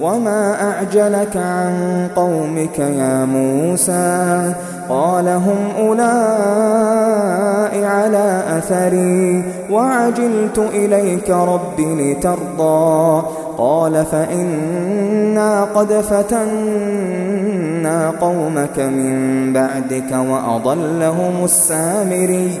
وما أعجلك عن قومك يا موسى قال هم أولاء على أثري وعجلت إليك رب لترضى قال فإنا قد فتنا قومك من بعدك وأضلهم السامري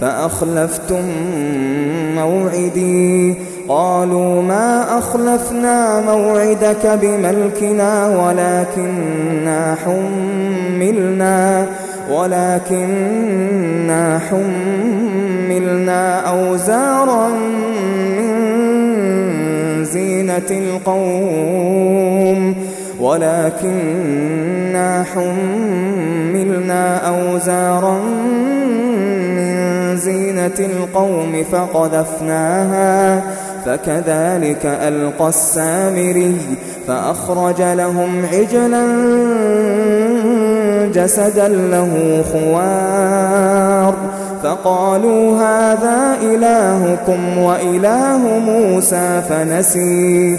فأخلفتم موعدي. قالوا ما أخلفنا موعدك بملكنا ولكننا حملنا ولكننا حملنا أوزارا من زينة القوم ولكننا حملنا أوزارا من زينة القوم فقذفناها فكذلك ألقى السامري فأخرج لهم عجلا جسدا له خوار. فقالوا هذا إلهكم وإله موسى فَنَسِيَ.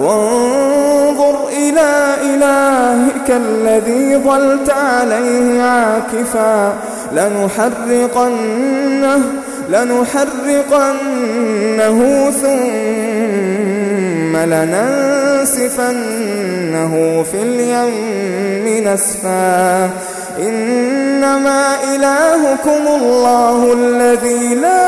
وانظر إلى إلهك الذي ظلت عليه عاكفا. لنحرقنه لنحرقنه ثم لننسفنه في اليم نسفا. إنما إلهكم الله الذي لا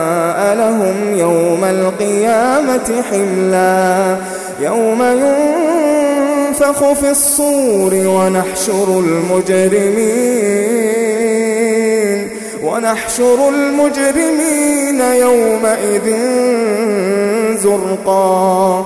القيامة حملا. يوم ينفخ في الصور ونحشر المجرمين ونحشر المجرمين يومئذ زرقا.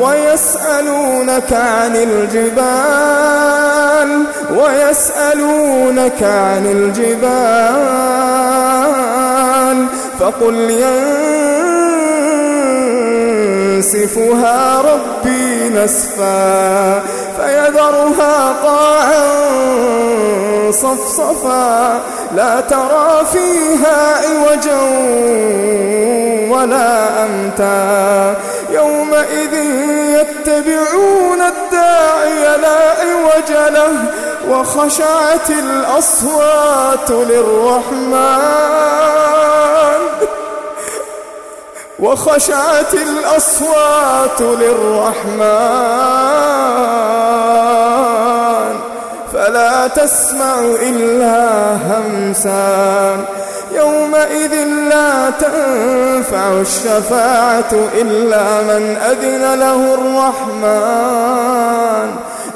ويسألونك عن الجبال ويسألونك عن الجبال فقل ينسفها ربي نسفا فيذرها قاعا صفصفا لا ترى فيها عوجا ولا أمتا يومئذ يتبعون الداعي لا عوج له وخشعت الأصوات للرحمن. وخشعت الأصوات للرحمن. فلا تسمع إلا همسا. يومئذ لا تنسى. الشفاعة إلا من أذن له الرحمن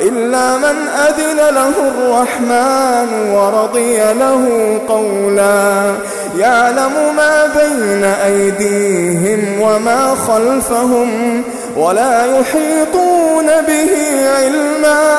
إلا من أذن له الرحمن ورضي له قولا. يعلم ما بين أيديهم وما خلفهم ولا يحيطون به علما.